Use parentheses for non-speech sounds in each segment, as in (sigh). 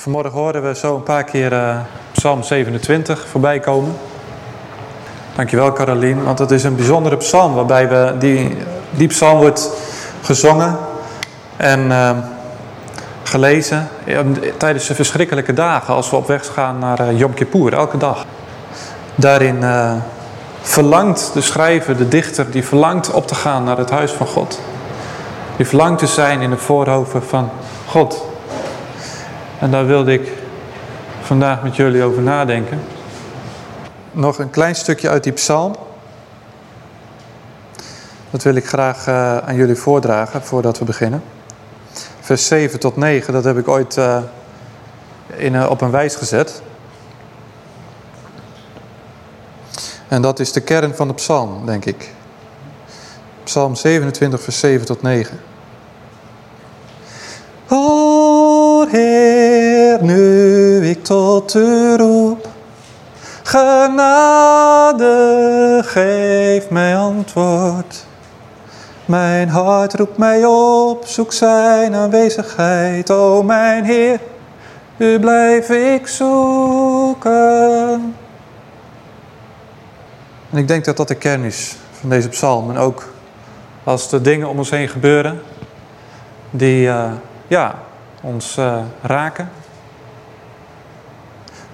Vanmorgen hoorden we zo een paar keer uh, Psalm 27 voorbij komen. Dankjewel Carolien, want het is een bijzondere psalm waarbij we die, die psalm wordt gezongen en uh, gelezen tijdens de verschrikkelijke dagen als we op weg gaan naar uh, Kippur, elke dag. Daarin verlangt de schrijver, de dichter, die verlangt op te gaan naar het huis van God. Die verlangt te zijn in de voorhoven van God. En daar wilde ik vandaag met jullie over nadenken. Nog een klein stukje uit die psalm. Dat wil ik graag uh, aan jullie voordragen voordat we beginnen. Vers 7 tot 9, dat heb ik ooit uh, in, uh, op een wijs gezet. En dat is de kern van de psalm, denk ik. Psalm 27, vers 7 tot 9. O Heer, nu ik tot u roep, genade, geef mij antwoord. Mijn hart roept mij op, zoek zijn aanwezigheid. O mijn Heer, u blijf ik zoeken. En ik denk dat dat de kern is van deze psalm. En ook als de dingen om ons heen gebeuren die uh, ja, ons uh, raken,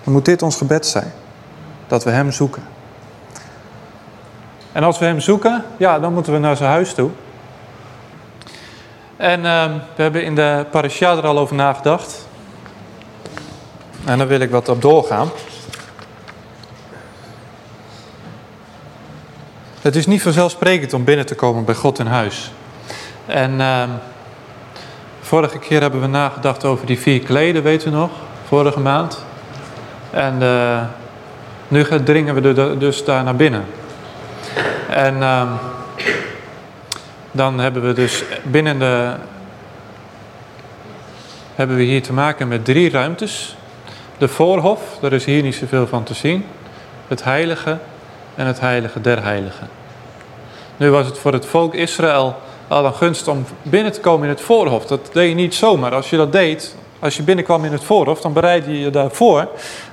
dan moet dit ons gebed zijn. Dat we Hem zoeken. En als we Hem zoeken, ja, dan moeten we naar zijn huis toe. En uh, we hebben in de parasha er al over nagedacht. En daar wil ik wat op doorgaan. Het is niet vanzelfsprekend om binnen te komen bij God in huis. En uh, vorige keer hebben we nagedacht over die vier kleden, weet u nog? Vorige maand. En uh, nu dringen we dus daar naar binnen. En uh, dan hebben we dus binnen de... Hebben we hier te maken met drie ruimtes. De voorhof, daar is hier niet zoveel van te zien. Het heilige en het heilige der heiligen. Nu was het voor het volk Israël al een gunst om binnen te komen in het voorhof. Dat deed je niet zomaar. Als je dat deed, als je binnenkwam in het voorhof, dan bereidde je je daarvoor.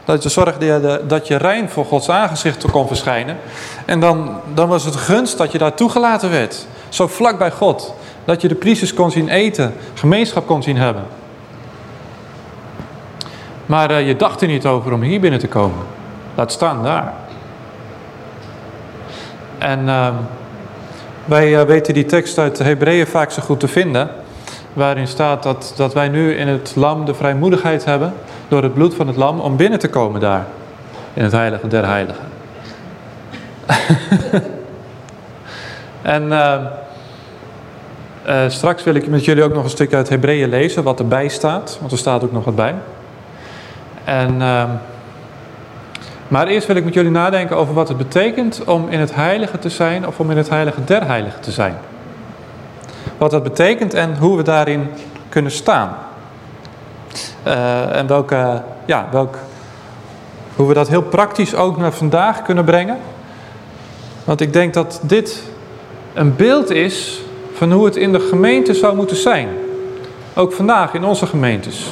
Dat je zorgde dat je rein voor Gods aangezicht kon verschijnen. En dan, dan was het gunst dat je daar toegelaten werd. Zo vlak bij God. Dat je de priesters kon zien eten, gemeenschap kon zien hebben. Maar uh, je dacht er niet over om hier binnen te komen. Laat staan daar. En uh, wij uh, weten die tekst uit de Hebreeën vaak zo goed te vinden. Waarin staat dat, dat wij nu in het lam de vrijmoedigheid hebben. Door het bloed van het lam om binnen te komen daar. In het heilige der heiligen. (laughs) en uh, straks wil ik met jullie ook nog een stukje uit Hebreeën lezen. Wat erbij staat. Want er staat ook nog wat bij. En... Ehm, maar eerst wil ik met jullie nadenken over wat het betekent om in het heilige te zijn of om in het heilige der heiligen te zijn. Wat dat betekent en hoe we daarin kunnen staan. Uh, en welke, ja, welk, hoe we dat heel praktisch ook naar vandaag kunnen brengen. Want ik denk dat dit een beeld is van hoe het in de gemeente zou moeten zijn. Ook vandaag in onze gemeentes.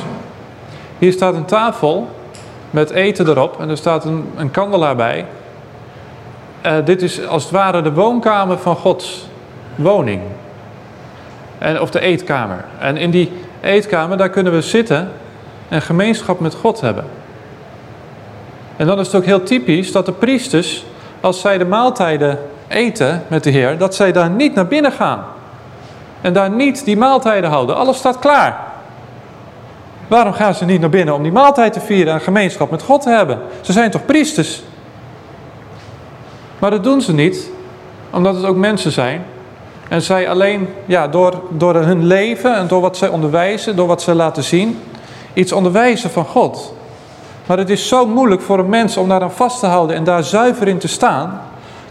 Hier staat een tafel met eten erop en er staat een, een kandelaar bij. Uh, dit is als het ware de woonkamer van Gods woning. En, of de eetkamer. En in die eetkamer, daar kunnen we zitten en gemeenschap met God hebben. En dan is het ook heel typisch dat de priesters, als zij de maaltijden eten met de Heer, dat zij daar niet naar binnen gaan. En daar niet die maaltijden houden. Alles staat klaar. Waarom gaan ze niet naar binnen om die maaltijd te vieren en gemeenschap met God te hebben? Ze zijn toch priesters? Maar dat doen ze niet, omdat het ook mensen zijn. En zij alleen ja, door, door hun leven en door wat zij onderwijzen, door wat zij laten zien, iets onderwijzen van God. Maar het is zo moeilijk voor een mens om daar aan vast te houden en daar zuiver in te staan,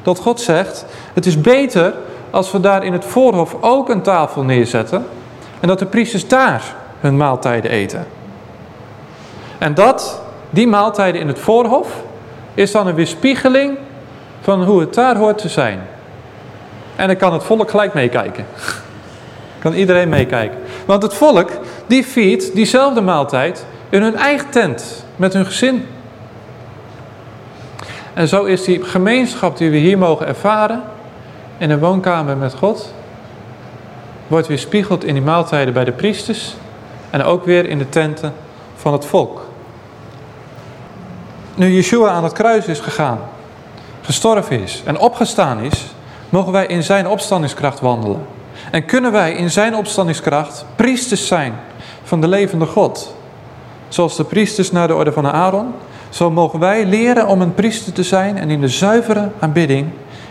dat God zegt, het is beter als we daar in het voorhof ook een tafel neerzetten en dat de priesters daar hun maaltijden eten. En dat, die maaltijden in het voorhof, is dan een weerspiegeling van hoe het daar hoort te zijn. En dan kan het volk gelijk meekijken. (laughs) kan iedereen meekijken. Want het volk, die viert diezelfde maaltijd In hun eigen tent, met hun gezin. En zo is die gemeenschap die we hier mogen ervaren, in een woonkamer met God, wordt weer spiegeld in die maaltijden bij de priesters en ook weer in de tenten van het volk. Nu Yeshua aan het kruis is gegaan, gestorven is en opgestaan is, mogen wij in zijn opstandingskracht wandelen. En kunnen wij in zijn opstandingskracht priesters zijn van de levende God. Zoals de priesters naar de orde van Aaron, zo mogen wij leren om een priester te zijn en in de zuivere aanbidding,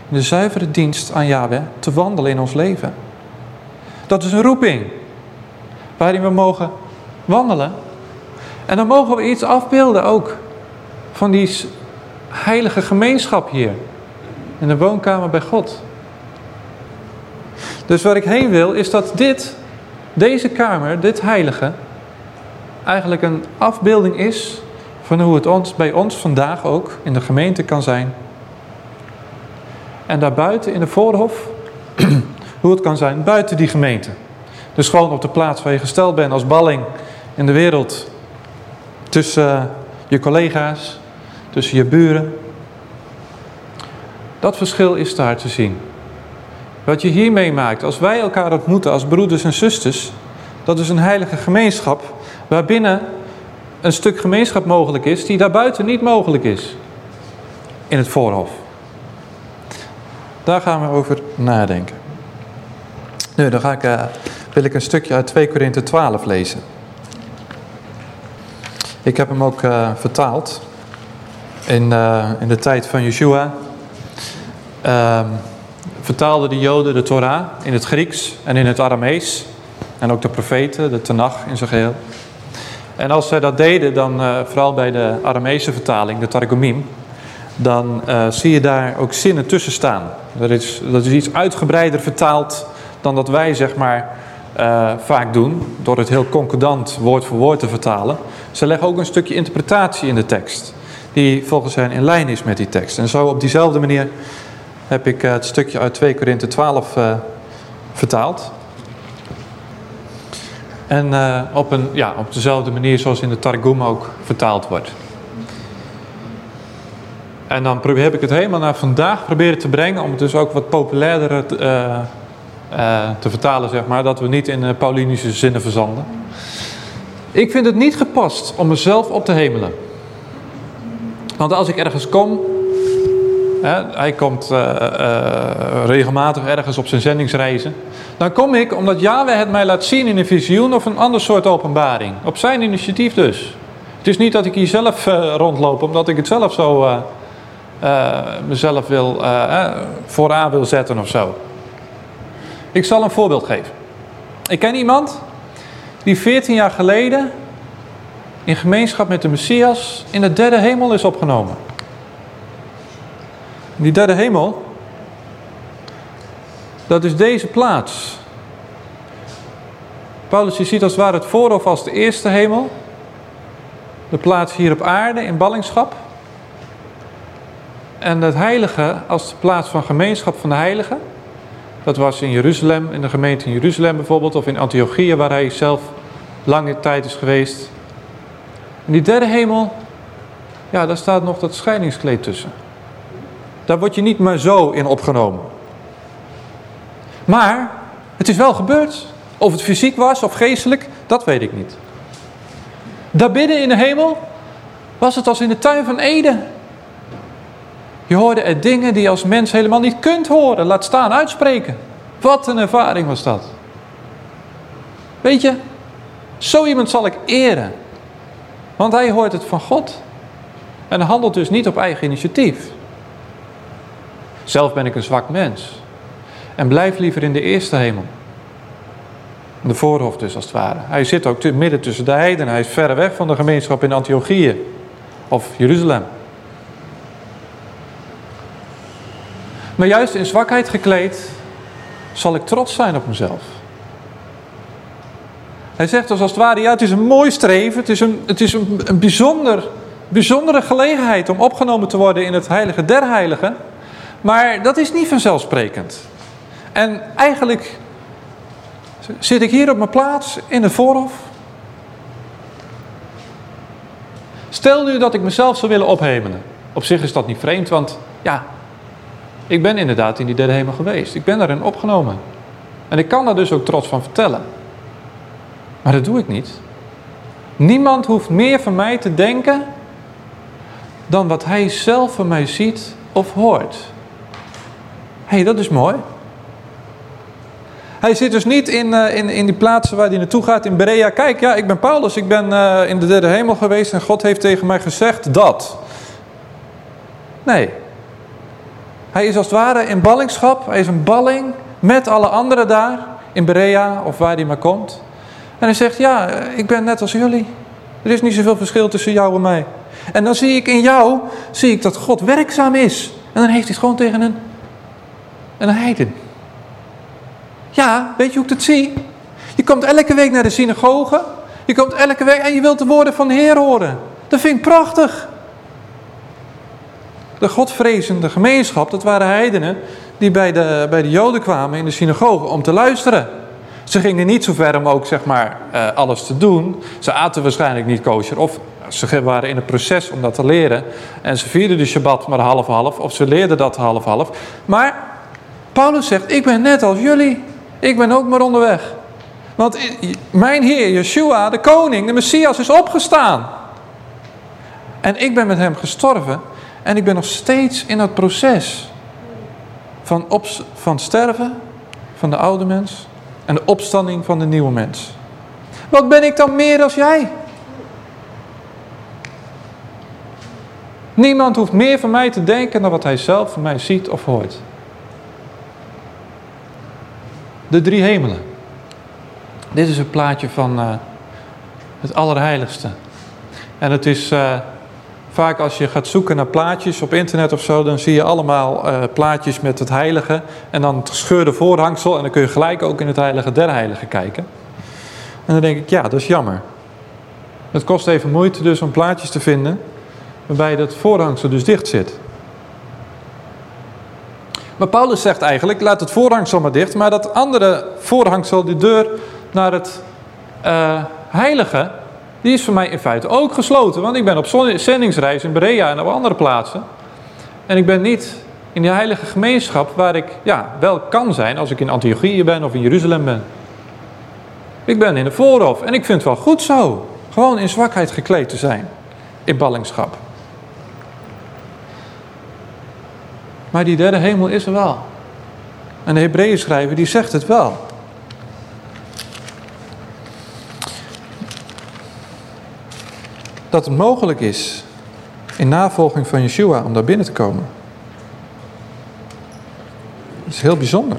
in de zuivere dienst aan Yahweh te wandelen in ons leven. Dat is een roeping waarin we mogen wandelen. En dan mogen we iets afbeelden ook van die heilige gemeenschap hier in de woonkamer bij God. Dus waar ik heen wil is dat dit, deze kamer, dit heilige, eigenlijk een afbeelding is van hoe het ons, bij ons vandaag ook in de gemeente kan zijn. En daarbuiten in de voorhof, (clears throat) hoe het kan zijn buiten die gemeente. Dus gewoon op de plaats waar je gesteld bent als balling in de wereld. Tussen eh, je collega's, tussen je buren. Dat verschil is daar te zien. Wat je hier meemaakt, als wij elkaar ontmoeten als broeders en zusters, dat is een heilige gemeenschap waarbinnen een stuk gemeenschap mogelijk is die daarbuiten niet mogelijk is in het voorhof. Daar gaan we over nadenken. Nu, dan ga ik, uh, wil ik een stukje uit 2 Korinthe 12 lezen. Ik heb hem ook uh, vertaald in, uh, in de tijd van Yeshua. Ehm, vertaalden de Joden de Torah in het Grieks en in het Aramees. En ook de profeten, de Tanach in zijn geheel. En als zij dat deden, dan uh, vooral bij de Aramese vertaling, de Targumim, dan uh, zie je daar ook zinnen tussen staan. Dat is, dat is iets uitgebreider vertaald dan dat wij zeg maar uh, vaak doen, door het heel concordant woord voor woord te vertalen. Ze leggen ook een stukje interpretatie in de tekst, die volgens hen in lijn is met die tekst. En zo op diezelfde manier heb ik het stukje uit 2 Korinthe 12 vertaald. En op, een, ja, op dezelfde manier zoals in de Targum ook vertaald wordt. En dan heb ik het helemaal naar vandaag proberen te brengen om het dus ook wat populairder te, uh, te vertalen, zeg maar. Dat we niet in Paulinische zinnen verzanden. Ik vind het niet gepast om mezelf op te hemelen. Want als ik ergens kom, hè, hij komt regelmatig ergens op zijn zendingsreizen. Dan kom ik omdat Yahweh het mij laat zien in een visioen of een ander soort openbaring. Op zijn initiatief dus. Het is niet dat ik hier zelf rondloop omdat ik het zelf zo mezelf wil, vooraan wil zetten of zo. Ik zal een voorbeeld geven. Ik ken iemand die 14 jaar geleden in gemeenschap met de Messias in de derde hemel is opgenomen. Die derde hemel, dat is deze plaats. Paulus, je ziet als het ware het voorhof als de eerste hemel. De plaats hier op aarde in ballingschap. En het heilige als de plaats van gemeenschap van de heiligen. Dat was in Jeruzalem, in de gemeente in Jeruzalem bijvoorbeeld. Of in Antiochia waar hij zelf lange tijd is geweest. En die derde hemel, ja daar staat nog dat scheidingskleed tussen. Daar word je niet maar zo in opgenomen. Maar het is wel gebeurd. Of het fysiek was of geestelijk, dat weet ik niet. Daarbinnen in de hemel was het als in de tuin van Eden. Je hoorde er dingen die je als mens helemaal niet kunt horen. Laat staan uitspreken. Wat een ervaring was dat. Weet je, zo iemand zal ik eren. Want hij hoort het van God. En handelt dus niet op eigen initiatief. Zelf ben ik een zwak mens. En blijf liever in de eerste hemel. De voorhof dus als het ware. Hij zit ook midden tussen de heidenen. Hij is verre weg van de gemeenschap in Antiochië of Jeruzalem. Maar juist in zwakheid gekleed zal ik trots zijn op mezelf. Hij zegt dus als het ware, ja het is een mooi streven, het is een, het is een, een bijzonder, bijzondere gelegenheid om opgenomen te worden in het heilige der heiligen. Maar dat is niet vanzelfsprekend. En eigenlijk zit ik hier op mijn plaats in het voorhof. Stel nu dat ik mezelf zou willen ophemelen. Op zich is dat niet vreemd, want ja, ik ben inderdaad in die derde hemel geweest. Ik ben daarin opgenomen. En ik kan daar dus ook trots van vertellen. Maar dat doe ik niet. Niemand hoeft meer van mij te denken dan wat hij zelf van mij ziet of hoort. Hé, hey, dat is mooi. Hij zit dus niet in, uh, in, in die plaatsen waar hij naartoe gaat in Berea. Kijk, ja, ik ben Paulus, ik ben uh, in de derde hemel geweest en God heeft tegen mij gezegd dat. Nee. Hij is als het ware in ballingschap, hij is een balling met alle anderen daar in Berea of waar hij maar komt. En hij zegt, ja, ik ben net als jullie. Er is niet zoveel verschil tussen jou en mij. En dan zie ik in jou, zie ik dat God werkzaam is. En dan heeft hij het gewoon tegen een, een heiden. Ja, weet je hoe ik het zie? Je komt elke week naar de synagoge. Je komt elke week en je wilt de woorden van de Heer horen. Dat vind ik prachtig. De godvrezende gemeenschap, dat waren heidenen die bij de, bij de joden kwamen in de synagoge om te luisteren. Ze gingen niet zo ver om ook zeg maar uh, alles te doen. Ze aten waarschijnlijk niet kosher of ze waren in het proces om dat te leren. En ze vierden de Shabbat maar half-half of ze leerden dat half-half. Maar Paulus zegt, ik ben net als jullie. Ik ben ook maar onderweg. Want mijn Heer, Yeshua, de koning, de Messias, is opgestaan. En ik ben met hem gestorven. En ik ben nog steeds in dat proces. Van, op, van sterven van de oude mens en de opstanding van de nieuwe mens. Wat ben ik dan meer dan jij? Niemand hoeft meer van mij te denken dan wat hij zelf van mij ziet of hoort. De drie hemelen. Dit is een plaatje van uh, het Allerheiligste. En het is uh, vaak als je gaat zoeken naar plaatjes op internet of zo, dan zie je allemaal uh, plaatjes met het heilige en dan het gescheurde voorhangsel en dan kun je gelijk ook in het heilige der heiligen kijken. En dan denk ik, ja, dat is jammer. Het kost even moeite dus om plaatjes te vinden waarbij dat voorhangsel dus dicht zit. Maar Paulus zegt eigenlijk, laat het voorhangsel maar dicht, maar dat andere voorhangsel, die deur naar het uh, heilige, die is voor mij in feite ook gesloten. Want ik ben op zendingsreis in Berea en op andere plaatsen. En ik ben niet in die heilige gemeenschap waar ik ja, wel kan zijn als ik in Antiochië ben of in Jeruzalem ben. Ik ben in de voorhof en ik vind het wel goed zo. Gewoon in zwakheid gekleed te zijn. In ballingschap. Maar die derde hemel is er wel. En de Hebreeën schrijver die zegt het wel. Dat het mogelijk is in navolging van Yeshua om daar binnen te komen. Dat is heel bijzonder.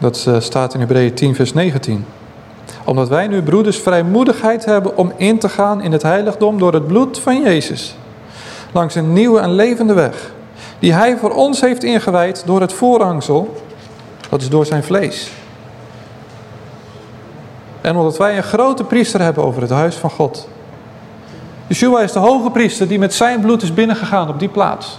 Dat eh, staat in Hebreeën 10 vers 19 omdat wij nu broeders vrijmoedigheid hebben om in te gaan in het heiligdom door het bloed van Jezus langs een nieuwe en levende weg, die hij voor ons heeft ingewijd door het voorhangsel, dat is door zijn vlees. En omdat wij een grote priester hebben over het huis van God. Yeshua is de hoge priester die met zijn bloed is binnengegaan op die plaats.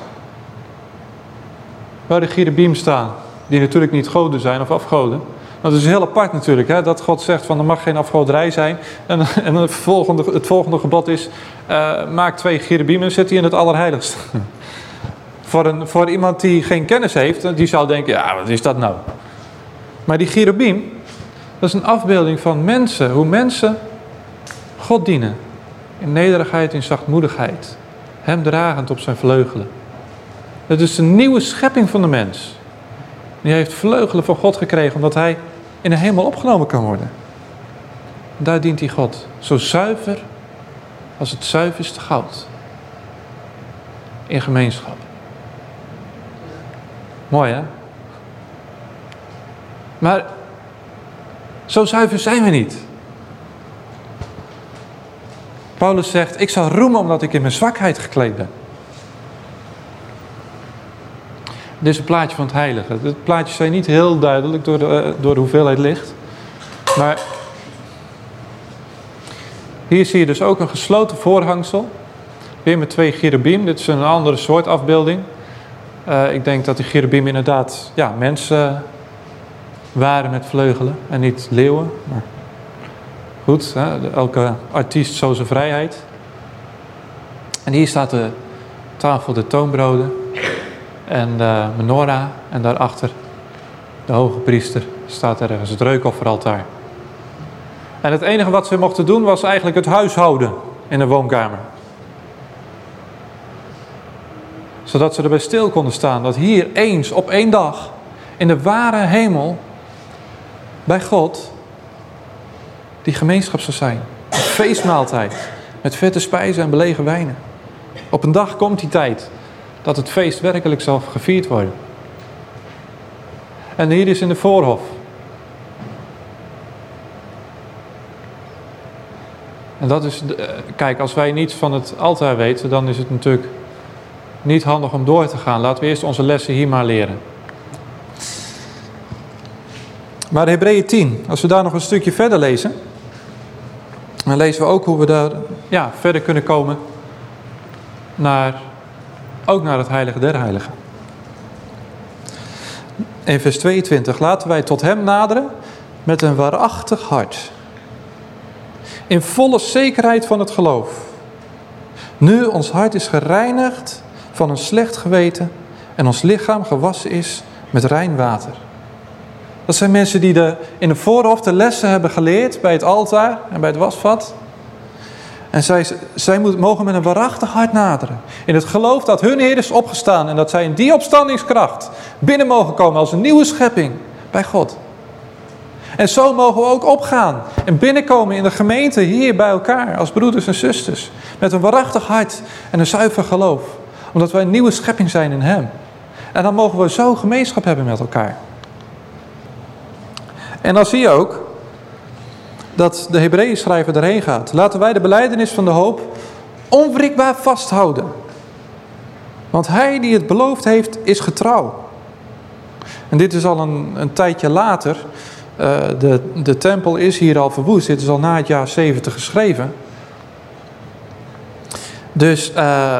Waar de cherubim staan, die natuurlijk niet goden zijn of afgoden. Dat is heel apart natuurlijk, hè? dat God zegt van er mag geen afgoderij zijn. En, (laughs) en het, volgende, het volgende gebod is, uh, maak twee cherubim en zet die in het allerheiligste. (laughs) voor, een, voor iemand die geen kennis heeft, die zou denken, ja wat is dat nou? Maar die cherubim, dat is een afbeelding van mensen, hoe mensen God dienen. In nederigheid, in zachtmoedigheid. Hem dragend op zijn vleugelen. Het is een nieuwe schepping van de mens. Die heeft vleugelen van God gekregen omdat hij in de hemel opgenomen kan worden. Daar dient hij God. Zo zuiver als het zuiverste goud. In gemeenschap. Mooi hè? Maar zo zuiver zijn we niet. Paulus zegt, ik zal roemen omdat ik in mijn zwakheid gekleed ben. Dit is een plaatje van het heilige. Het plaatje zijn niet heel duidelijk door de, eh, door de hoeveelheid licht. Maar hier zie je dus ook een gesloten voorhangsel. Weer met twee cherubim. Dit is een andere soort afbeelding. Uh, ik denk dat die cherubim inderdaad ja, mensen waren met vleugelen en niet leeuwen. Maar Goed, hè? elke artiest zo zijn vrijheid. En hier staat de tafel de toonbroden en de menorah en daarachter de hoge priester staat ergens het reukofferaltaar. En het enige wat ze mochten doen was eigenlijk het huishouden in de woonkamer. Zodat ze erbij stil konden staan dat hier eens op één dag in de ware hemel bij God die gemeenschap zou zijn. Een feestmaaltijd met vette spijzen en belegen wijnen. Op een dag komt die tijd dat het feest werkelijk zal gevierd worden. En hier is in de voorhof. En dat is, eh, kijk, als wij niets van het altaar weten, dan is het natuurlijk niet handig om door te gaan. Laten we eerst onze lessen hier maar leren. Maar Hebreeën 10, als we daar nog een stukje verder lezen, dan lezen we ook hoe we daar ja, verder kunnen komen naar, ook naar het heilige der heiligen. In vers 22, laten wij tot hem naderen met een waarachtig hart. In volle zekerheid van het geloof. Nu ons hart is gereinigd van een slecht geweten en ons lichaam gewassen is met rein water. Dat zijn mensen die de, in de voorhof de lessen hebben geleerd bij het altaar en bij het wasvat. En zij, zij mogen met een waarachtig hart naderen. In het geloof dat hun Heer is opgestaan en dat zij in die opstandingskracht binnen mogen komen als een nieuwe schepping bij God. En zo mogen we ook opgaan en binnenkomen in de gemeente hier bij elkaar als broeders en zusters. Met een waarachtig hart en een zuiver geloof. Omdat wij een nieuwe schepping zijn in Hem. En dan mogen we zo gemeenschap hebben met elkaar. En dan zie je ook dat de Hebreeën schrijver erheen gaat. Laten wij de beleidenis van de hoop onwrikbaar vasthouden. Want hij die het beloofd heeft, is getrouw. En dit is al een, een tijdje later. Uh, de, de tempel is hier al verwoest. Dit is al na het jaar 70 geschreven. Dus, uh,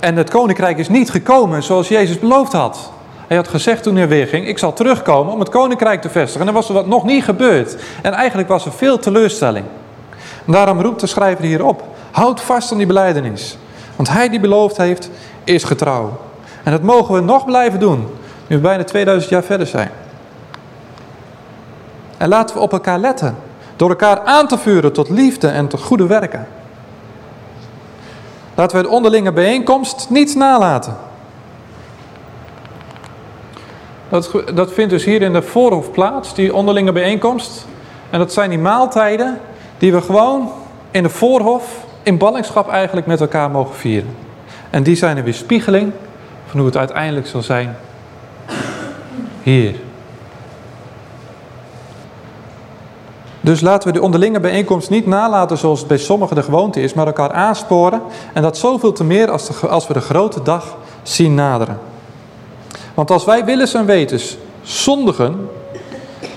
en het koninkrijk is niet gekomen zoals Jezus beloofd had. Hij had gezegd toen hij weer ging, ik zal terugkomen om het koninkrijk te vestigen. En dan was er wat nog niet gebeurd. En eigenlijk was er veel teleurstelling. Daarom roept de schrijver hier op. Houd vast aan die beleidenis. Want hij die beloofd heeft, is getrouw. En dat mogen we nog blijven doen. Nu we bijna 2000 jaar verder zijn. En laten we op elkaar letten. Door elkaar aan te vuren tot liefde en tot goede werken. Laten we de onderlinge bijeenkomst niet nalaten. Dat, dat vindt dus hier in de voorhof plaats, die onderlinge bijeenkomst. En dat zijn die maaltijden die we gewoon in de voorhof, in ballingschap eigenlijk met elkaar mogen vieren. En die zijn een weerspiegeling van hoe het uiteindelijk zal zijn hier. Dus laten we de onderlinge bijeenkomst niet nalaten zoals het bij sommigen de gewoonte is, maar elkaar aansporen. En dat zoveel te meer als, als we de grote dag zien naderen. Want als wij willens en wetens zondigen,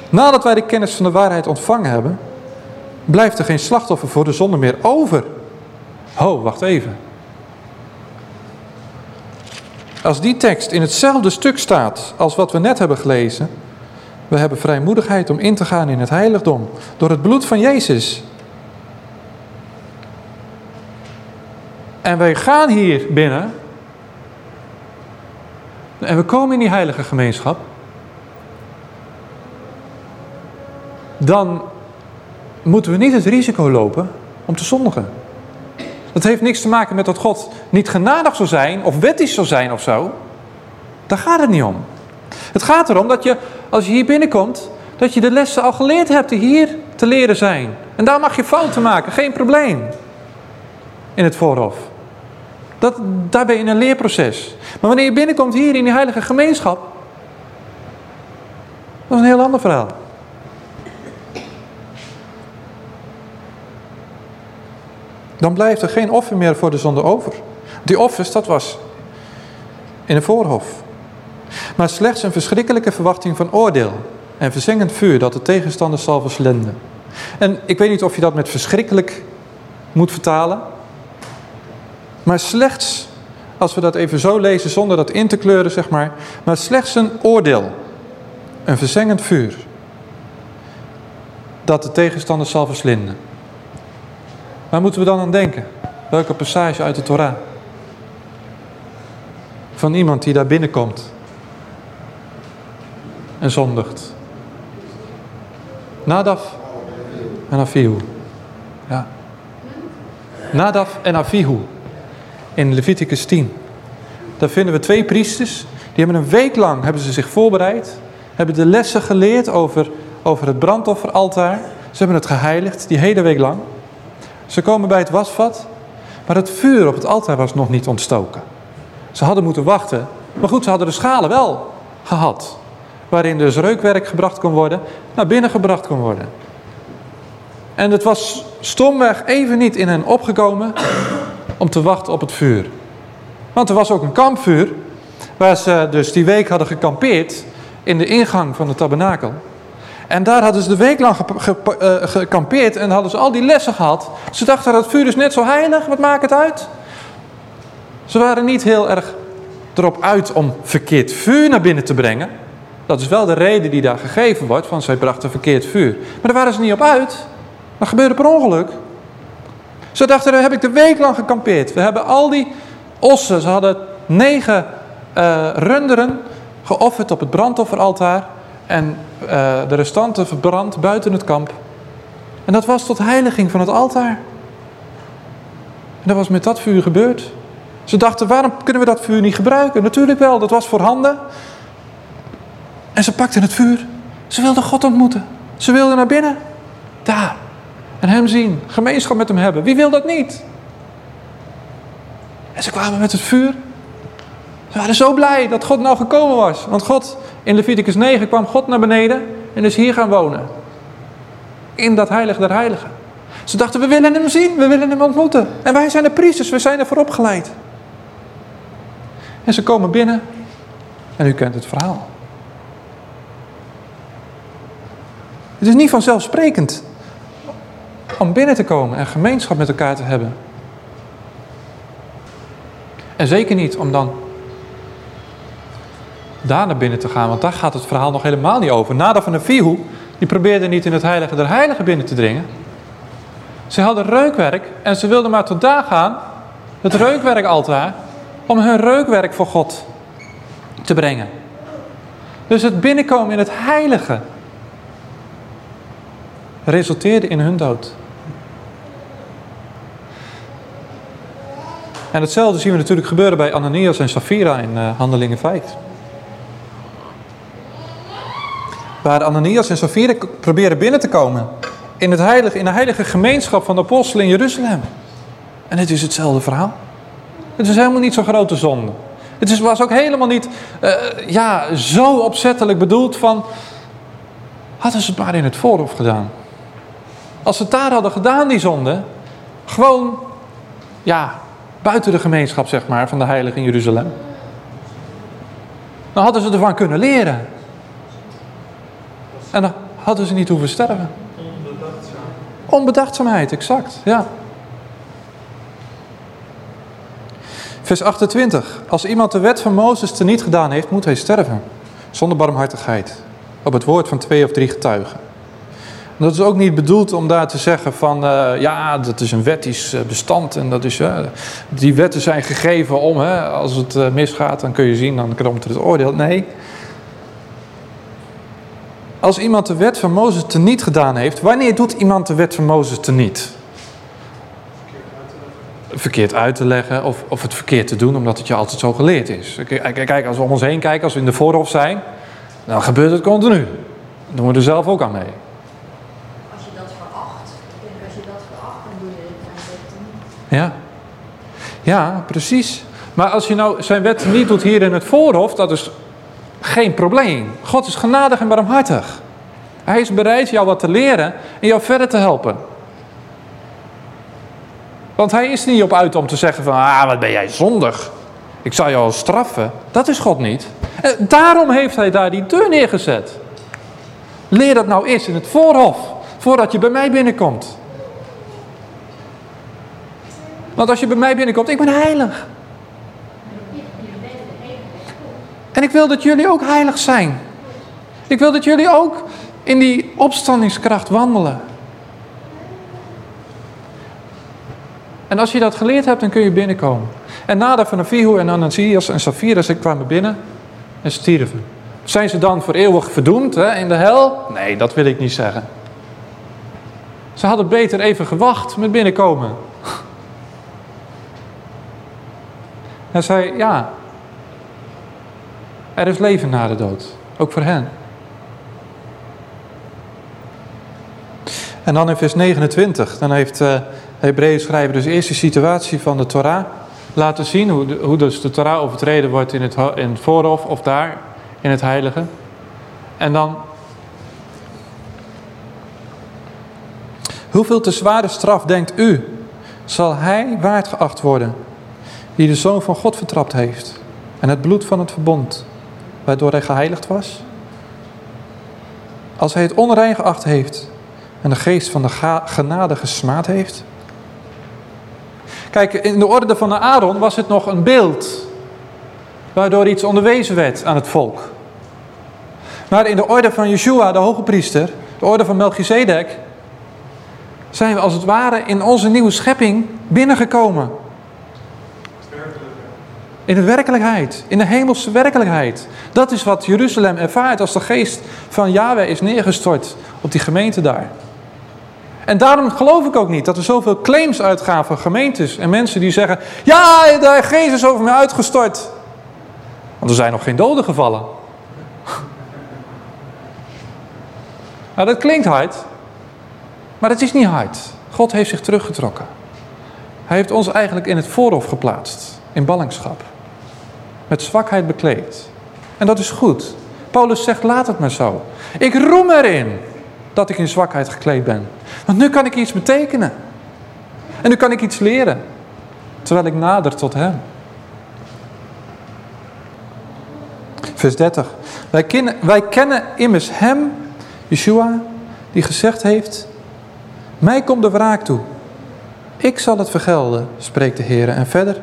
nadat wij de kennis van de waarheid ontvangen hebben, blijft er geen slachtoffer voor de zonde meer over. Ho, wacht even. Als die tekst in hetzelfde stuk staat als wat we net hebben gelezen, we hebben vrijmoedigheid om in te gaan in het heiligdom door het bloed van Jezus. En wij gaan hier binnen en we komen in die heilige gemeenschap, dan moeten we niet het risico lopen om te zondigen. Dat heeft niks te maken met dat God niet genadig zou zijn of wettisch zou zijn of zo. Daar gaat het niet om. Het gaat erom dat je, als je hier binnenkomt, dat je de lessen al geleerd hebt die hier te leren zijn. En daar mag je fouten maken, geen probleem. In het voorhof. Dat, daar ben je in een leerproces. Maar wanneer je binnenkomt hier in die heilige gemeenschap, dat is een heel ander verhaal. Dan blijft er geen offer meer voor de zonde over. Die offers, dat was in een voorhof. Maar slechts een verschrikkelijke verwachting van oordeel en verzengend vuur dat de tegenstander zal verslenden. En ik weet niet of je dat met verschrikkelijk moet vertalen. Maar slechts, als we dat even zo lezen zonder dat in te kleuren, zeg maar. Maar slechts een oordeel. Een verzengend vuur. dat de tegenstander zal verslinden. Waar moeten we dan aan denken? Welke passage uit de Torah? Van iemand die daar binnenkomt en zondigt. Nadaf en Avihu. Ja. Nadaf en Avihu. In Leviticus 10. Daar vinden we twee priesters. Die hebben een week lang hebben ze zich voorbereid. Hebben de lessen geleerd over, over het brandofferaltaar. Ze hebben het geheiligd die hele week lang. Ze komen bij het wasvat. Maar het vuur op het altaar was nog niet ontstoken. Ze hadden moeten wachten. Maar goed, ze hadden de schalen wel gehad. Waarin dus reukwerk gebracht kon worden. Naar binnen gebracht kon worden. En het was stomweg even niet in hen opgekomen om te wachten op het vuur. Want er was ook een kampvuur, waar ze dus die week hadden gekampeerd in de ingang van de tabernakel. En daar hadden ze de week lang eh, gekampeerd en hadden ze al die lessen gehad. Ze dachten dat het vuur is net zo heilig, wat maakt het uit? Ze waren niet heel erg erop uit om verkeerd vuur naar binnen te brengen. Dat is wel de reden die daar gegeven wordt, van zij brachten verkeerd vuur. Maar daar waren ze niet op uit. Dat gebeurde per ongeluk. Ze dachten, daar heb ik de week lang gekampeerd. We hebben al die ossen, ze hadden negen uh, runderen geofferd op het brandofferaltaar. En uh, de restanten verbrand buiten het kamp. En dat was tot heiliging van het altaar. En dat was met dat vuur gebeurd. Ze dachten, waarom kunnen we dat vuur niet gebruiken? Natuurlijk wel, dat was voorhanden. En ze pakten het vuur. Ze wilden God ontmoeten. Ze wilden naar binnen. Daar. En hem zien. Gemeenschap met hem hebben. Wie wil dat niet? En ze kwamen met het vuur. Ze waren zo blij dat God nou gekomen was. Want God, in Leviticus 9 kwam God naar beneden en is hier gaan wonen. In dat heilige der heiligen. Ze dachten, we willen hem zien, we willen hem ontmoeten. En wij zijn de priesters, we zijn ervoor opgeleid. En ze komen binnen en u kent het verhaal. Het is niet vanzelfsprekend om binnen te komen en gemeenschap met elkaar te hebben. En zeker niet om dan daar naar binnen te gaan, want daar gaat het verhaal nog helemaal niet over. Nada van de Vihu, die probeerde niet in het heilige der heiligen binnen te dringen. Ze hadden reukwerk en ze wilden maar tot daar gaan, het reukwerkaltaar, om hun reukwerk voor God te brengen. Dus het binnenkomen in het heilige resulteerde in hun dood. En hetzelfde zien we natuurlijk gebeuren bij Ananias en Safira in uh, Handelingen 5. Waar Ananias en Safira proberen binnen te komen in, het heilige, in de heilige gemeenschap van de apostelen in Jeruzalem. En het is hetzelfde verhaal. Het is helemaal niet zo'n grote zonde. Het is, was ook helemaal niet uh, ja, zo opzettelijk bedoeld van... Hadden ze het maar in het voorhof gedaan. Als ze het daar hadden gedaan, die zonde... Gewoon, ja, buiten de gemeenschap, zeg maar, van de heilige in Jeruzalem. Dan hadden ze ervan kunnen leren. En dan hadden ze niet hoeven sterven. Onbedachtzaamheid, exact, ja. Vers 28. Als iemand de wet van Mozes teniet gedaan heeft, moet hij sterven. Zonder barmhartigheid. Op het woord van twee of drie getuigen. Dat is ook niet bedoeld om daar te zeggen van, uh, ja, dat is een wettisch eh, bestand en dat is, uh, die wetten zijn gegeven om, hè, als het misgaat, dan kun je zien, dan komt er het oordeel. Nee. Als iemand de wet van Mozes teniet gedaan heeft, wanneer doet iemand de wet van Mozes teniet? Verkeerd uit te leggen of, of het verkeerd te doen, omdat het je altijd zo geleerd is. Kijk, als we om ons heen kijken, als we in de voorhof zijn, dan gebeurt het continu. Dan doen we er zelf ook aan mee. Ja. Ja, precies. Maar als je nou zijn wet niet doet hier in het voorhof, dat is geen probleem. God is genadig en barmhartig. Hij is bereid jou wat te leren en jou verder te helpen. Want hij is niet op uit om te zeggen van, ah, wat ben jij zondig. Ik zal jou straffen. Dat is God niet. En daarom heeft hij daar die deur neergezet. Leer dat nou eens in het voorhof, voordat je bij mij binnenkomt. Want als je bij mij binnenkomt, ik ben heilig. En ik wil dat jullie ook heilig zijn. Ik wil dat jullie ook in die opstandingskracht wandelen. En als je dat geleerd hebt, dan kun je binnenkomen. En nadat van Avihu en Ananias en Sapphira, kwamen binnen en stierven. Zijn ze dan voor eeuwig verdoemd hè, in de hel? Nee, dat wil ik niet zeggen. Ze hadden beter even gewacht met binnenkomen. Hij zei, ja, er is leven na de dood. Ook voor hen. En dan in vers 29, dan heeft de Hebreeën schrijver dus eerst de situatie van de Torah laten zien. Hoe, hoe dus de Torah overtreden wordt in het, in het voorhof of daar in het heilige. En dan... Hoeveel te zware straf denkt u zal hij waard geacht worden die de Zoon van God vertrapt heeft en het bloed van het verbond waardoor hij geheiligd was? Als hij het onrein geacht heeft en de geest van de genade gesmaad heeft? Kijk, in de orde van de Aaron was het nog een beeld waardoor iets onderwezen werd aan het volk. Maar in de orde van Yeshua, de hoge priester, de orde van Melchizedek, zijn we als het ware in onze nieuwe schepping binnengekomen. In de werkelijkheid, in de hemelse werkelijkheid. Dat is wat Jeruzalem ervaart als de geest van Yahweh is neergestort op die gemeente daar. En daarom geloof ik ook niet dat er zoveel claims uitgaan van gemeentes en mensen die zeggen... Ja, de geest is over mij uitgestort. Want er zijn nog geen doden gevallen. (laughs) nou, dat klinkt hard. Maar het is niet hard. God heeft zich teruggetrokken. Hij heeft ons eigenlijk in het voorhof geplaatst. In ballingschap met zwakheid bekleed. En dat is goed. Paulus zegt, laat het maar zo. Ik roem erin dat ik in zwakheid gekleed ben. Want nu kan ik iets betekenen. En nu kan ik iets leren. Terwijl ik nader tot hem. Vers 30. Wij kennen, wij kennen immers hem, Yeshua, die gezegd heeft... Mij komt de wraak toe. Ik zal het vergelden, spreekt de Heer. En verder...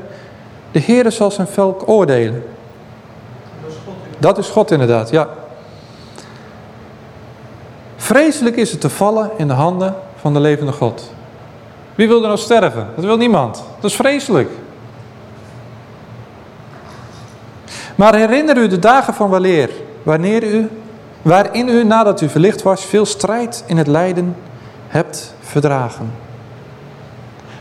De Heere zal zijn volk oordelen. Dat is God inderdaad, ja. Vreselijk is het te vallen in de handen van de levende God. Wie wil er nou sterven? Dat wil niemand. Dat is vreselijk. Maar herinner u de dagen van waleer, wanneer u, waarin u nadat u verlicht was, veel strijd in het lijden hebt verdragen.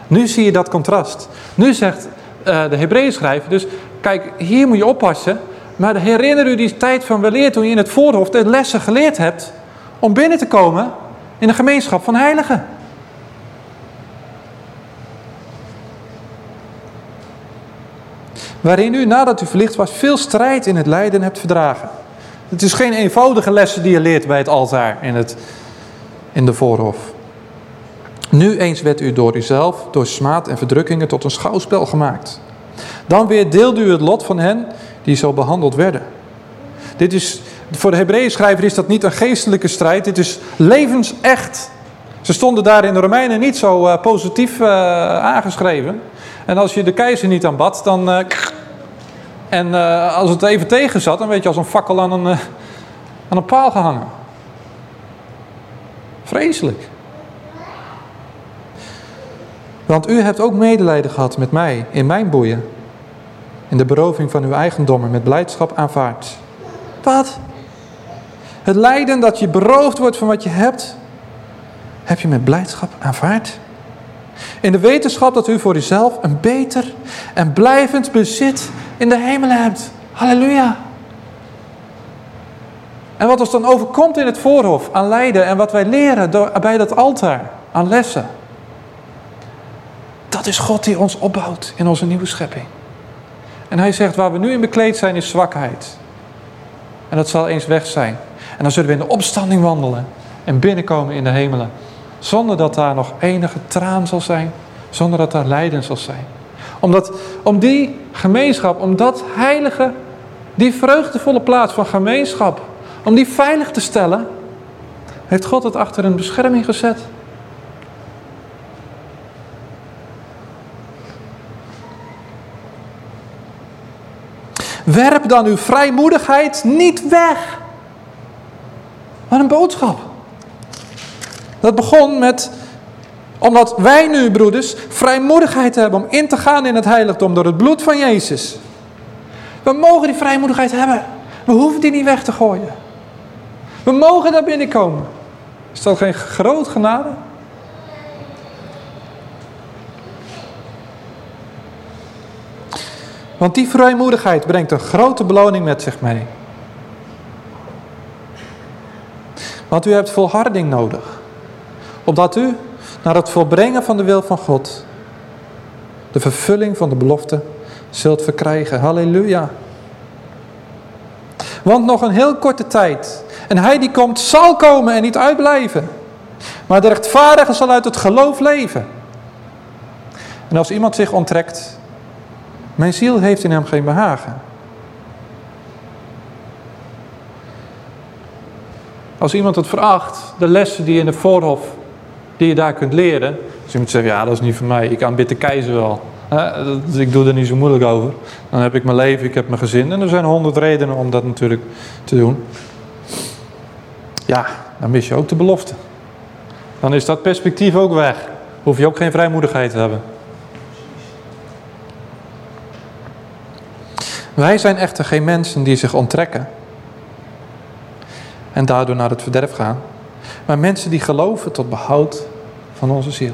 Nu zie je dat contrast. Nu zegt uh, de Hebreeën schrijven. Dus kijk, hier moet je oppassen. Maar herinner u die tijd van weleer toen je in het voorhof de lessen geleerd hebt. Om binnen te komen in de gemeenschap van heiligen. Waarin u nadat u verlicht was veel strijd in het lijden hebt verdragen. Het is geen eenvoudige lessen die je leert bij het altaar in, het, in de voorhof. Nu eens werd u door uzelf, door smaad en verdrukkingen tot een schouwspel gemaakt. Dan weer deelde u het lot van hen die zo behandeld werden. Dit is, voor de Hebreeën schrijver is dat niet een geestelijke strijd, dit is levensecht. Ze stonden daar in de Romeinen niet zo uh, positief uh, aangeschreven. En als je de keizer niet aanbad, dan... Uh, (clears throat) en als het even tegen zat, dan werd je als een fakkel aan een, aan een paal gehangen. Vreselijk. Want u hebt ook medelijden gehad met mij in mijn boeien. In de beroving van uw eigendommen met blijdschap aanvaard. Wat? Het lijden dat je beroofd wordt van wat je hebt, heb je met blijdschap aanvaard? In de wetenschap dat u voor uzelf een beter en blijvend bezit in de hemel hebt. Halleluja. En wat ons dan overkomt in het voorhof aan lijden en wat wij leren door, bij dat altaar aan lessen. Dat is God die ons opbouwt in onze nieuwe schepping. En hij zegt, waar we nu in bekleed zijn is zwakheid. En dat zal eens weg zijn. En dan zullen we in de opstanding wandelen en binnenkomen in de hemelen. Zonder dat daar nog enige traan zal zijn. Zonder dat daar lijden zal zijn. Omdat, om die gemeenschap, om dat heilige, die vreugdevolle plaats van gemeenschap, om die veilig te stellen, heeft God het achter een bescherming gezet. Werp dan uw vrijmoedigheid niet weg. Wat een boodschap. Dat begon met, omdat wij nu, broeders, vrijmoedigheid hebben om in te gaan in het heiligdom door het bloed van Jezus. We mogen die vrijmoedigheid hebben. We hoeven die niet weg te gooien. We mogen daar binnenkomen. Is dat geen groot genade? Want die vrijmoedigheid brengt een grote beloning met zich mee. Want u hebt volharding nodig. Opdat u naar het volbrengen van de wil van God de vervulling van de belofte zult verkrijgen. Halleluja. Want nog een heel korte tijd. En hij die komt zal komen en niet uitblijven. Maar de rechtvaardige zal uit het geloof leven. En als iemand zich onttrekt, mijn ziel heeft in hem geen behagen. Als iemand het veracht, de lessen die in de voorhof, die je daar kunt leren. Dus je moet zeggen, ja dat is niet voor mij, ik aanbid de keizer wel. Dus ik doe er niet zo moeilijk over. Dan heb ik mijn leven, ik heb mijn gezin. En er zijn honderd redenen om dat natuurlijk te doen. Ja, dan mis je ook de belofte. Dan is dat perspectief ook weg. Hoef je ook geen vrijmoedigheid te hebben. Wij zijn echter geen mensen die zich onttrekken en daardoor naar het verderf gaan, maar mensen die geloven tot behoud van onze ziel.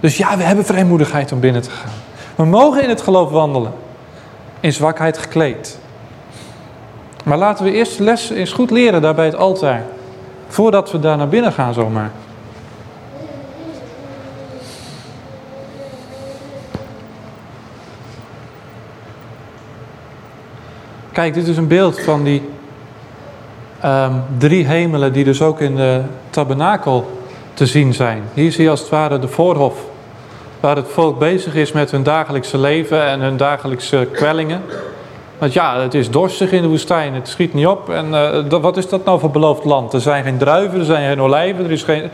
Dus ja, we hebben vrijmoedigheid om binnen te gaan. We mogen in het geloof wandelen, in zwakheid gekleed. Maar laten we eerst de les eens goed leren daar bij het altaar, voordat we daar naar binnen gaan zomaar. Kijk, dit is een beeld van die um, drie hemelen die dus ook in de tabernakel te zien zijn. Hier zie je als het ware de voorhof, waar het volk bezig is met hun dagelijkse leven en hun dagelijkse kwellingen. Want ja, het is dorstig in de woestijn, het schiet niet op. En uh, wat is dat nou voor beloofd land? Er zijn geen druiven, er zijn geen olijven, er is geen,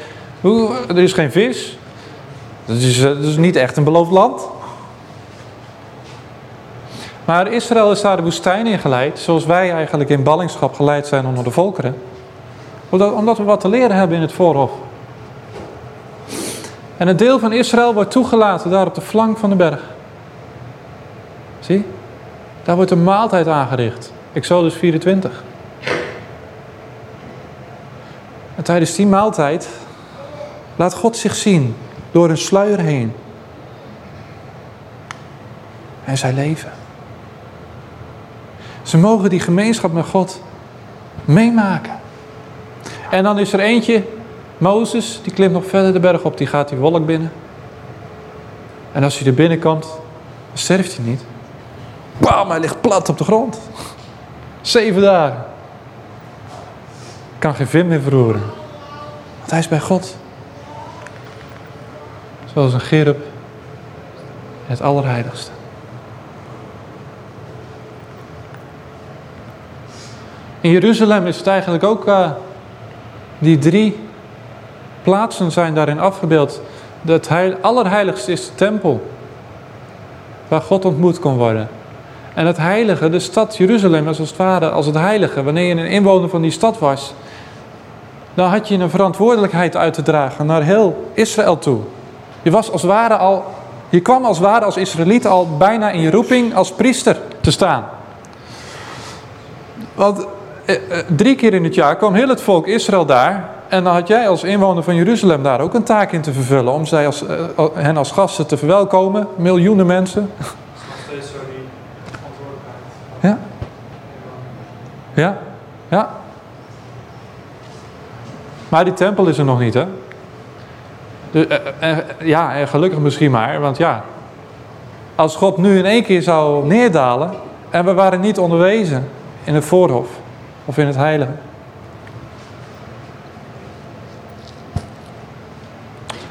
er is geen vis. Dat is, dat is niet echt een beloofd land. Maar Israël is daar de woestijn in geleid, zoals wij eigenlijk in ballingschap geleid zijn onder de volkeren. Omdat we wat te leren hebben in het voorhof. En een deel van Israël wordt toegelaten daar op de flank van de berg. Zie? Daar wordt een maaltijd aangericht. Exodus 24. En tijdens die maaltijd laat God zich zien door een sluier heen. En zij leven. Ze mogen die gemeenschap met God meemaken. En dan is er eentje, Mozes, die klimt nog verder de berg op, die gaat die wolk binnen. En als hij er binnenkomt, sterft hij niet. Bam, hij ligt plat op de grond. Zeven dagen. Kan geen vin meer verroeren. Want hij is bij God. Zoals een gerub het allerheiligste. In Jeruzalem is het eigenlijk ook, uh, die drie plaatsen zijn daarin afgebeeld. Het heil, allerheiligste is de tempel, waar God ontmoet kon worden. En het heilige, de stad Jeruzalem, als het ware als het heilige. Wanneer je een inwoner van die stad was, dan had je een verantwoordelijkheid uit te dragen naar heel Israël toe. Je, was als ware al, je kwam als ware als Israëliet al bijna in je roeping als priester te staan. Want drie keer in het jaar kwam heel het volk Israël daar. En dan had jij als inwoner van Jeruzalem daar ook een taak in te vervullen. Om zij als, uh, hen als gasten te verwelkomen. Miljoenen mensen. steeds zo die verantwoordelijkheid. Ja. Ja. Ja. Maar die tempel is er nog niet, hè? De, ja, gelukkig misschien maar. Want ja, als God nu in één keer zou neerdalen... en we waren niet onderwezen in het voorhof of in het heilige.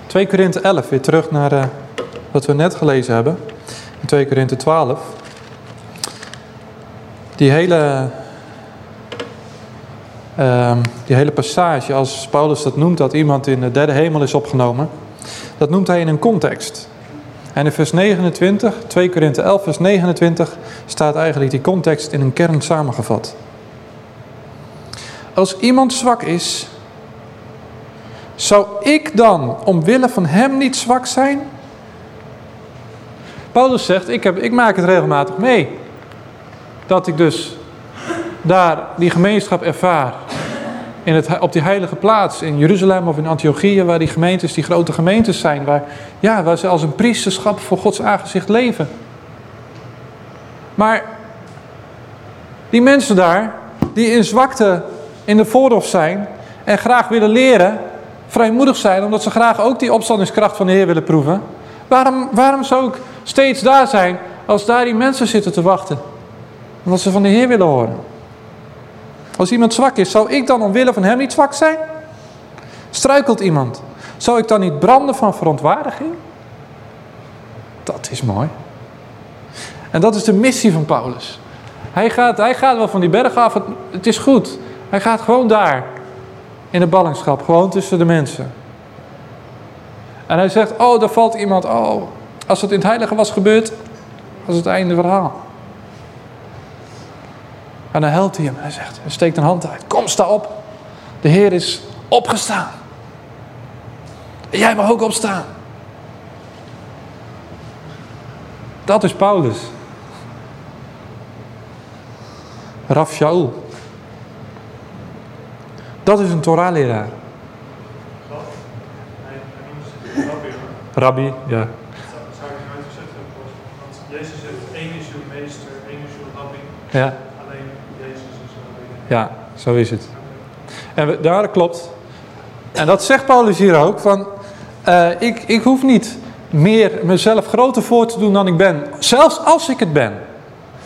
...2 Korinthe 11, weer terug naar uh, wat we net gelezen hebben. In 2 Korinthe 12. Die hele, uh, die hele passage, als Paulus dat noemt, dat iemand in de derde hemel is opgenomen... ...dat noemt hij in een context. En in vers 29, 2 Korinthe 11, vers 29... ...staat eigenlijk die context in een kern samengevat. Als iemand zwak is, zou ik dan omwille van hem niet zwak zijn? Paulus zegt, ik, heb, ik maak het regelmatig mee. Dat ik dus daar die gemeenschap ervaar. In het, op die heilige plaats in Jeruzalem of in Antiochië, waar die gemeentes, die grote gemeentes zijn. Waar, ja, waar ze als een priesterschap voor Gods aangezicht leven. Maar die mensen daar, die in zwakte in de voorhof zijn en graag willen leren, vrijmoedig zijn, omdat ze graag ook die opstandingskracht van de Heer willen proeven. Waarom, waarom zou ik steeds daar zijn als daar die mensen zitten te wachten? Omdat ze van de Heer willen horen. Als iemand zwak is, zou ik dan omwille van hem niet zwak zijn? Struikelt iemand, zou ik dan niet branden van verontwaardiging? Dat is mooi. En dat is de missie van Paulus. Hij gaat, hij gaat wel van die berg af, het, het is goed. Hij gaat gewoon daar, in de ballingschap, gewoon tussen de mensen. En hij zegt, oh, daar valt iemand, oh, als het in het heilige was gebeurd, was het einde verhaal. En dan helpt hij hem. Hij zegt, hij steekt een hand uit. Kom, sta op. De Heer is opgestaan. En jij mag ook opstaan. Dat is Paulus. Raf Shaul. Dat is een Torah-leraar. Rabbi, ja. Één is uw meester, één is uw. Ja, Alleen is ja, zo is het. En daar klopt. En dat zegt Paulus hier ook. Van, eh, ik, ik hoef niet meer mezelf groter voor te doen dan ik ben. Zelfs als ik het ben.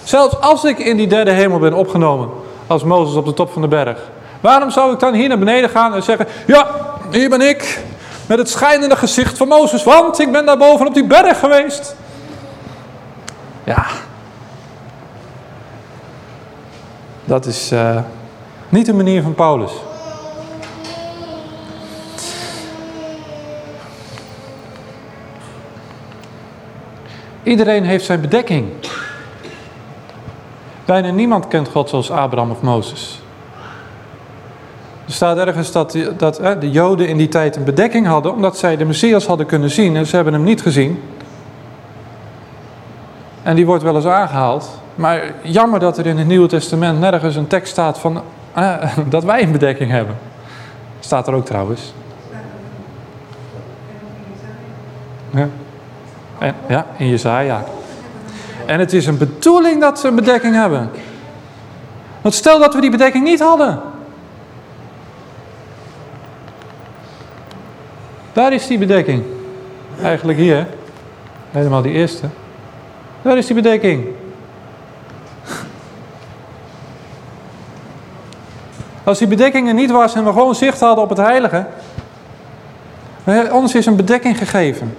Zelfs als ik in die derde hemel ben opgenomen. Als Mozes op de top van de berg. Waarom zou ik dan hier naar beneden gaan en zeggen... Ja, hier ben ik. Met het schijnende gezicht van Mozes. Want ik ben daar boven op die berg geweest. Ja. Dat is eh, niet de manier van Paulus. Iedereen heeft zijn bedekking. Bijna niemand kent God zoals Abraham of Mozes. Er staat ergens dat, dat de Joden in die tijd een bedekking hadden, omdat zij de Messias hadden kunnen zien en ze hebben hem niet gezien. En die wordt wel eens aangehaald. Maar jammer dat er in het Nieuwe Testament nergens een tekst staat van (laughs) dat wij een bedekking hebben. Staat er ook trouwens. Ja. En, ja, in Jezaja. En het is een bedoeling dat ze een bedekking hebben. Want stel dat we die bedekking niet hadden. Daar is die bedekking. Eigenlijk hier. Helemaal die eerste. Daar is die bedekking. Als die bedekking er niet was en we gewoon zicht hadden op het heilige. Ons is een bedekking gegeven.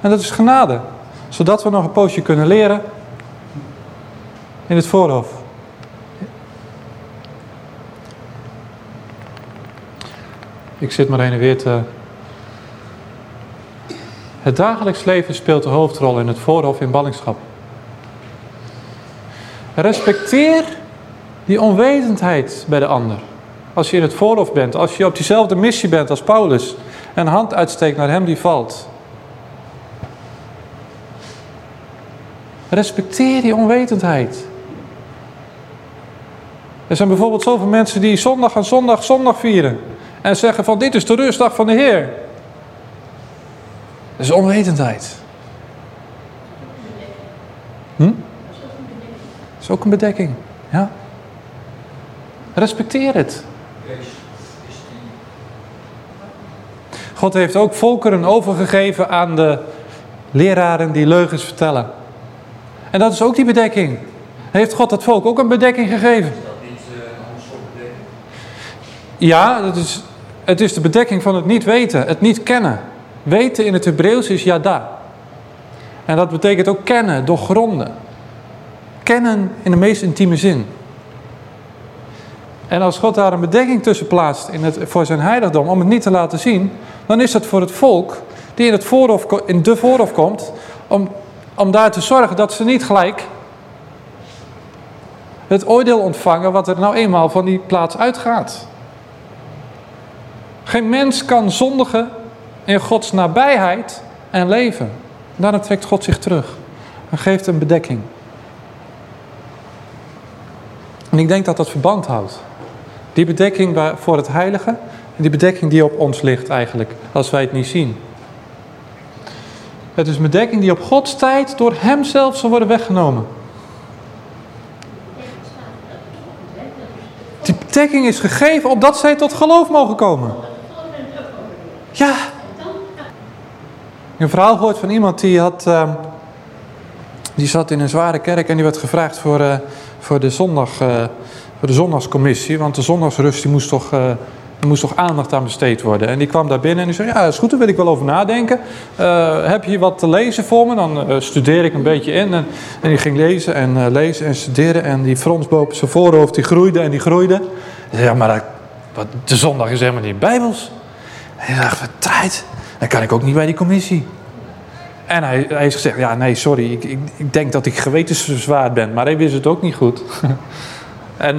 En dat is genade. Zodat we nog een poosje kunnen leren. In het voorhof. Ik zit maar heen en weer te... Het dagelijks leven speelt de hoofdrol in het voorhof in ballingschap. Respecteer die onwetendheid bij de ander. Als je in het voorhof bent, als je op diezelfde missie bent als Paulus en hand uitsteekt naar hem die valt. Respecteer die onwetendheid. Er zijn bijvoorbeeld zoveel mensen die zondag aan zondag zondag vieren. En zeggen van dit is de rustdag van de Heer. Dat is onwetendheid. Hm? Dat is ook een bedekking. Ja. Respecteer het. God heeft ook volkeren overgegeven aan de leraren die leugens vertellen. En dat is ook die bedekking. Heeft God het volk ook een bedekking gegeven? Ja, dat is, het is de bedekking van het niet weten, het niet kennen. Weten in het Hebreeuws is yada. En dat betekent ook kennen, doorgronden. Kennen in de meest intieme zin. En als God daar een bedekking tussen plaatst in het, voor zijn heiligdom om het niet te laten zien, dan is dat voor het volk die in, het voorhof, in de voorhof komt, om, om daar te zorgen dat ze niet gelijk het oordeel ontvangen wat er nou eenmaal van die plaats uitgaat. Geen mens kan zondigen in Gods nabijheid en leven. Daarom trekt God zich terug en geeft een bedekking. En ik denk dat dat verband houdt. Die bedekking voor het heilige en die bedekking die op ons ligt eigenlijk, als wij het niet zien. Het is een bedekking die op Gods tijd door Hem zelf zal worden weggenomen. Die bedekking is gegeven opdat zij tot geloof mogen komen. Ja. Een verhaal gehoord van iemand die had... Uh, die zat in een zware kerk en die werd gevraagd voor, uh, voor, de, zondag, uh, voor de zondagscommissie. Want de zondagsrust die moest toch eh, er moest toch aandacht aan besteed worden. En die kwam daar binnen en die zei, ja, is goed, daar wil ik wel over nadenken. Uh, heb je wat te lezen voor me? Dan uh, studeer ik een beetje in. En, en die ging lezen en uh, lezen en studeren. En die frons zijn voorhoofd, die groeide en die groeide. Ja, maar de zondag is helemaal niet bijbels. En hij dacht. Dan kan ik ook niet bij die commissie. En hij, hij heeft gezegd, ja, nee, sorry, ik, ik, ik denk dat ik gewetensbezwaard ben. Maar hij wist het ook niet goed. (laughs) en...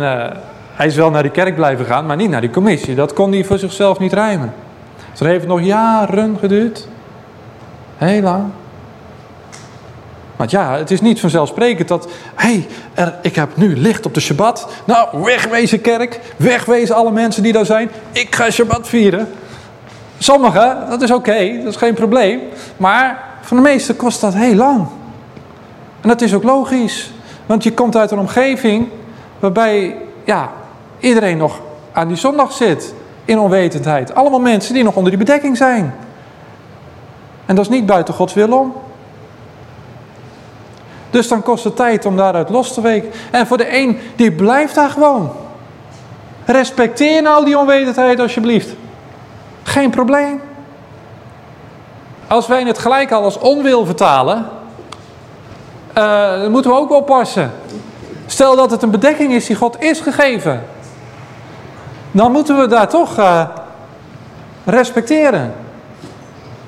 Hij is wel naar die kerk blijven gaan, maar niet naar die commissie. Dat kon hij voor zichzelf niet rijmen. Dus heeft het nog jaren geduurd. Heel lang. Want ja, het is niet vanzelfsprekend dat... Hé, hey, ik heb nu licht op de Shabbat. Nou, wegwezen kerk. Wegwezen alle mensen die daar zijn. Ik ga Shabbat vieren. Sommigen, dat is oké. dat is geen probleem. Maar voor de meesten kost dat heel lang. En dat is ook logisch. Want je komt uit een omgeving waarbij ja, iedereen nog aan die zondag zit. In onwetendheid. Allemaal mensen die nog onder die bedekking zijn. En dat is niet buiten Gods wil om. Dus dan kost het tijd om daaruit los te weken. En voor de een, die blijft daar gewoon. Respecteer nou die onwetendheid alsjeblieft. Geen probleem. Als wij het gelijk al als onwil vertalen, dan moeten we ook oppassen. Stel dat het een bedekking is die God is gegeven dan moeten we daar toch uh, respecteren.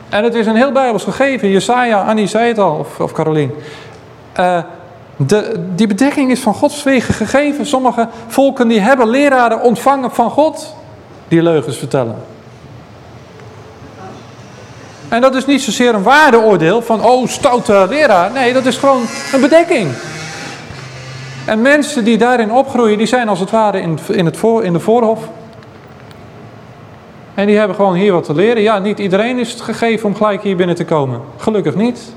En het is een heel bijbels gegeven. Jesaja, Annie zei het al, of, of Carolien. Uh, de, die bedekking is van Gods wegen gegeven. Sommige volken die hebben leraren ontvangen van God die leugens vertellen. En dat is niet zozeer een waardeoordeel van, oh, stoute leraar. Nee, dat is gewoon een bedekking. En mensen die daarin opgroeien, die zijn als het ware in, in, het voor, in de voorhof. En die hebben gewoon hier wat te leren. Ja, niet iedereen is het gegeven om gelijk hier binnen te komen. Gelukkig niet.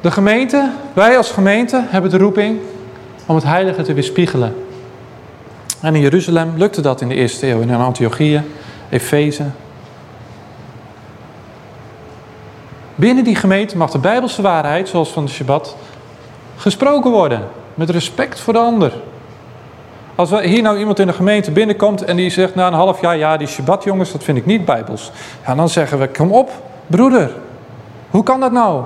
De gemeente, wij als gemeente, hebben de roeping om het heilige te weerspiegelen. En in Jeruzalem lukte dat in de eerste eeuw. In Antiochië, Efeze, Binnen die gemeente mag de Bijbelse waarheid, zoals van de Shabbat, gesproken worden. Met respect voor de ander. Als hier nou iemand in de gemeente binnenkomt en die zegt na een half jaar, ja die Shabbat jongens, dat vind ik niet Bijbels. Ja, dan zeggen we, kom op, broeder. Hoe kan dat nou?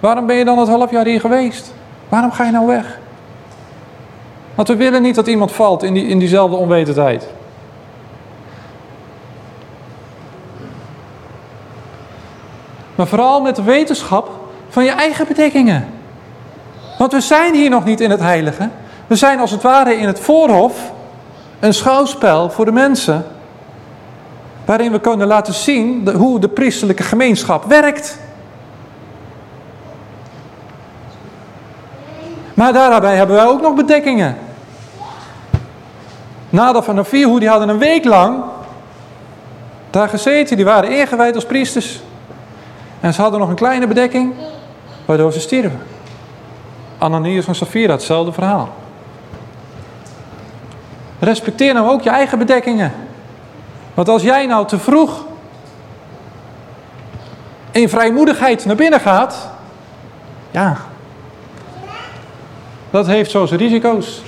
Waarom ben je dan het half jaar hier geweest? Waarom ga je nou weg? Want we willen niet dat iemand valt in, die, in diezelfde onwetendheid. Maar vooral met wetenschap van je eigen bedekkingen. Want we zijn hier nog niet in het heilige. We zijn als het ware in het voorhof een schouwspel voor de mensen. Waarin we kunnen laten zien hoe de priestelijke gemeenschap werkt. Maar daarbij hebben wij ook nog bedekkingen. Van de vier, hoe die hadden een week lang daar gezeten. Die waren ingewijd als priesters. En ze hadden nog een kleine bedekking, waardoor ze stierven. Ananias en Safira, hetzelfde verhaal. Respecteer nou ook je eigen bedekkingen. Want als jij nou te vroeg in vrijmoedigheid naar binnen gaat, ja, dat heeft zo zijn risico's.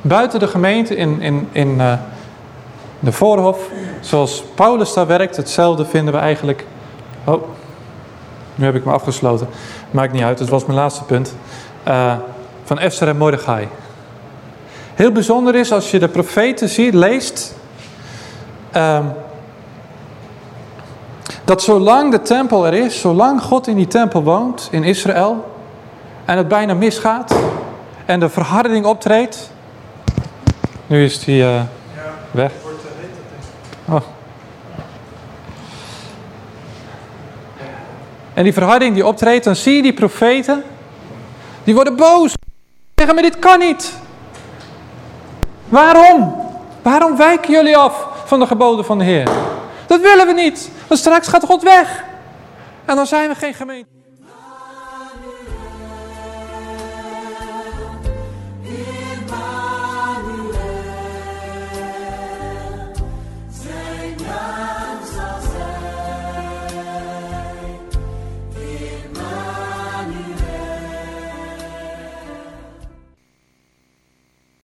Buiten de gemeente in, in, in uh, de voorhof, zoals Paulus daar werkt, hetzelfde vinden we eigenlijk... Oh, nu heb ik me afgesloten. Maakt niet uit, het was mijn laatste punt. Uh, van Esther en Mordechai. Heel bijzonder is als je de profeten ziet, leest... Uh, Dat zolang de tempel er is, zolang God in die tempel woont, in Israël, en het bijna misgaat, en de verharding optreedt. Nu is die uh, weg. Wordt te heet, dat denk ik. Oh. En die verharding die optreedt, dan zie je die profeten, die worden boos. Zeggen maar dit kan niet. Waarom? Waarom wijken jullie af van de geboden van de Heer? Dat willen we niet, want straks gaat God weg. En dan zijn we geen gemeente.